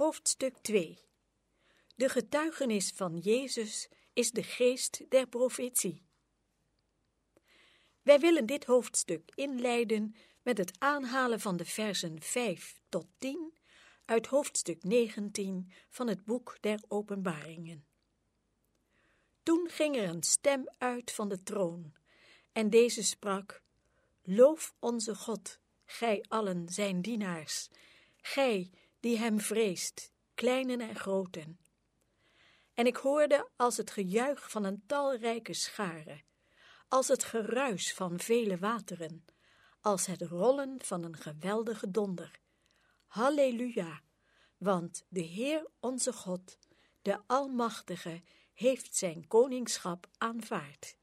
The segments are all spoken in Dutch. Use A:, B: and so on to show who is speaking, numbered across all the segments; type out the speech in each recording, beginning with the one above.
A: Hoofdstuk 2 De getuigenis van Jezus is de geest der profetie. Wij willen dit hoofdstuk inleiden met het aanhalen van de versen 5 tot 10 uit hoofdstuk 19 van het boek der Openbaringen. Toen ging er een stem uit van de troon, en deze sprak: Loof onze God, gij allen zijn dienaars, gij die hem vreest, kleinen en groten. En ik hoorde als het gejuich van een talrijke schare, als het geruis van vele wateren, als het rollen van een geweldige donder. Halleluja, want de Heer onze God, de Almachtige, heeft zijn koningschap aanvaard.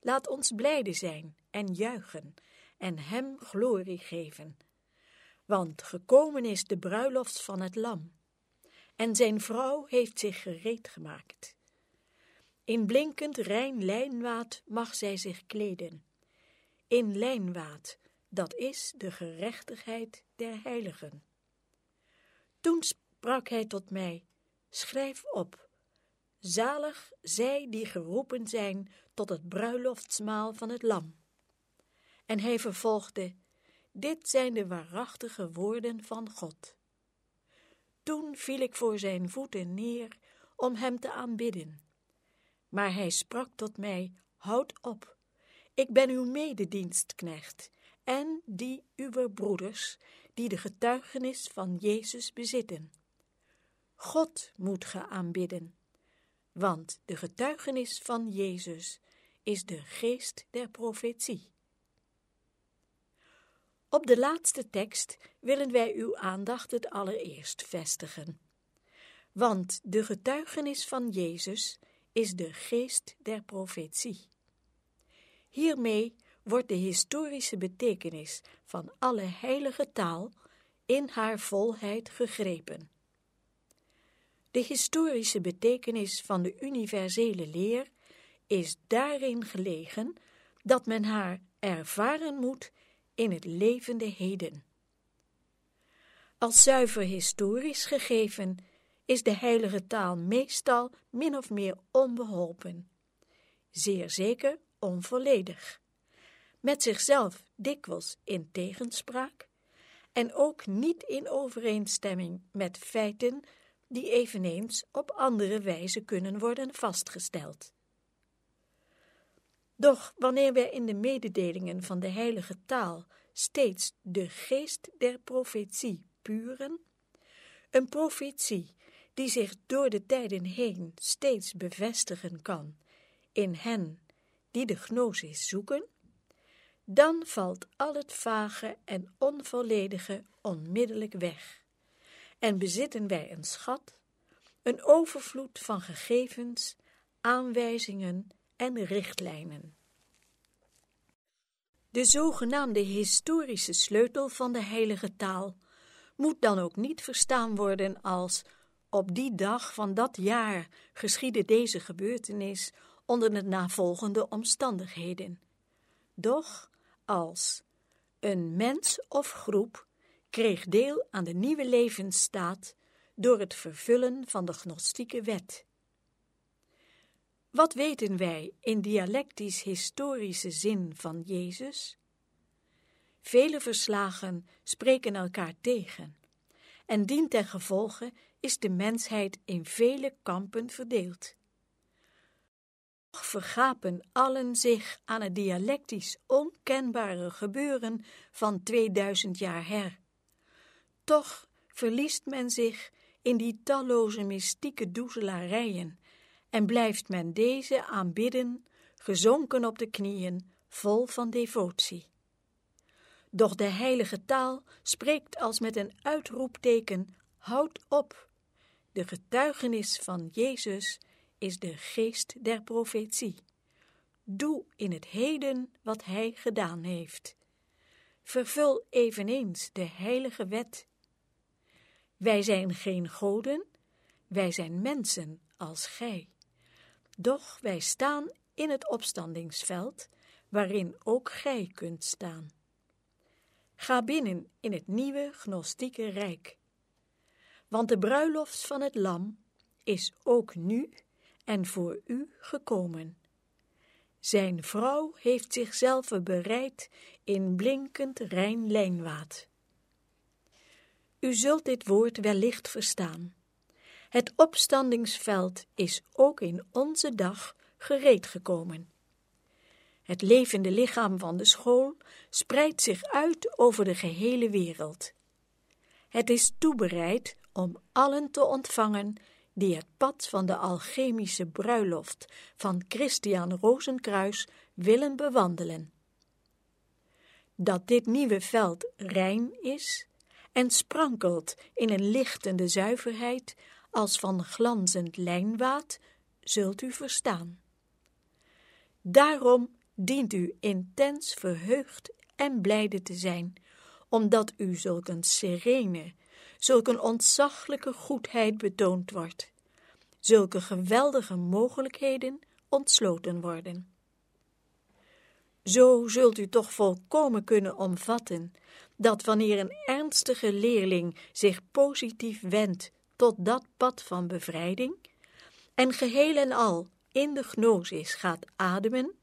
A: Laat ons blijde zijn en juichen en hem glorie geven want gekomen is de bruiloft van het lam, en zijn vrouw heeft zich gereed gemaakt. In blinkend rein lijnwaad mag zij zich kleden, in lijnwaad, dat is de gerechtigheid der heiligen. Toen sprak hij tot mij, schrijf op, zalig zij die geroepen zijn tot het bruiloftsmaal van het lam. En hij vervolgde, dit zijn de waarachtige woorden van God. Toen viel ik voor zijn voeten neer om hem te aanbidden. Maar hij sprak tot mij, houd op, ik ben uw mededienstknecht en die uw broeders, die de getuigenis van Jezus bezitten. God moet ge aanbidden, want de getuigenis van Jezus is de geest der profetie. Op de laatste tekst willen wij uw aandacht het allereerst vestigen. Want de getuigenis van Jezus is de geest der profetie. Hiermee wordt de historische betekenis van alle heilige taal in haar volheid gegrepen. De historische betekenis van de universele leer is daarin gelegen dat men haar ervaren moet in het levende heden. Als zuiver historisch gegeven is de heilige taal meestal min of meer onbeholpen, zeer zeker onvolledig, met zichzelf dikwijls in tegenspraak en ook niet in overeenstemming met feiten die eveneens op andere wijze kunnen worden vastgesteld. Doch wanneer wij in de mededelingen van de heilige taal steeds de geest der profetie puren, een profetie die zich door de tijden heen steeds bevestigen kan in hen die de gnosis zoeken, dan valt al het vage en onvolledige onmiddellijk weg en bezitten wij een schat, een overvloed van gegevens, aanwijzingen en richtlijnen. De zogenaamde historische sleutel van de heilige taal moet dan ook niet verstaan worden als op die dag van dat jaar geschiedde deze gebeurtenis onder de navolgende omstandigheden. Doch als een mens of groep kreeg deel aan de nieuwe levensstaat door het vervullen van de gnostieke wet. Wat weten wij in dialectisch-historische zin van Jezus? Vele verslagen spreken elkaar tegen, en dien ten gevolge is de mensheid in vele kampen verdeeld. Toch vergapen allen zich aan het dialectisch onkenbare gebeuren van 2000 jaar her. Toch verliest men zich in die talloze mystieke doezelarijen en blijft men deze aanbidden, gezonken op de knieën, vol van devotie. Doch de heilige taal spreekt als met een uitroepteken: houd op! De getuigenis van Jezus is de geest der profetie. Doe in het heden wat hij gedaan heeft. Vervul eveneens de heilige wet. Wij zijn geen goden, wij zijn mensen als gij. Doch wij staan in het opstandingsveld, waarin ook gij kunt staan. Ga binnen in het nieuwe gnostieke rijk. want de bruiloft van het lam is ook nu en voor u gekomen. Zijn vrouw heeft zichzelf bereid in blinkend rein lijnwaad. U zult dit woord wellicht verstaan. Het opstandingsveld is ook in onze dag gereed gekomen. Het levende lichaam van de school spreidt zich uit over de gehele wereld. Het is toebereid om allen te ontvangen die het pad van de alchemische bruiloft van Christian Rozenkruis willen bewandelen. Dat dit nieuwe veld rein is en sprankelt in een lichtende zuiverheid als van glanzend lijnwaad, zult u verstaan. Daarom dient u intens verheugd en blijde te zijn, omdat u zulk een serene, zulk een ontzaglijke goedheid betoond wordt, zulke geweldige mogelijkheden ontsloten worden. Zo zult u toch volkomen kunnen omvatten dat wanneer een ernstige leerling zich positief wendt tot dat pad van bevrijding en geheel en al in de gnosis gaat ademen,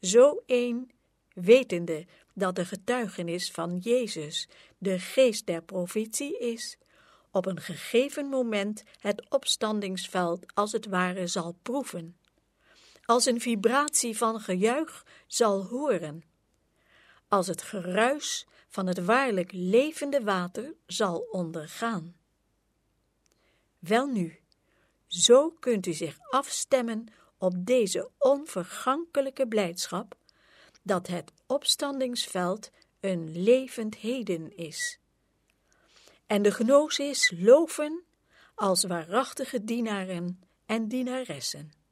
A: zo een, wetende dat de getuigenis van Jezus de geest der profetie is, op een gegeven moment het opstandingsveld als het ware zal proeven, als een vibratie van gejuich zal horen, als het geruis van het waarlijk levende water zal ondergaan. Welnu, zo kunt u zich afstemmen op deze onvergankelijke blijdschap, dat het opstandingsveld een levend heden is. En de gnosis loven als waarachtige dienaren en dienaressen.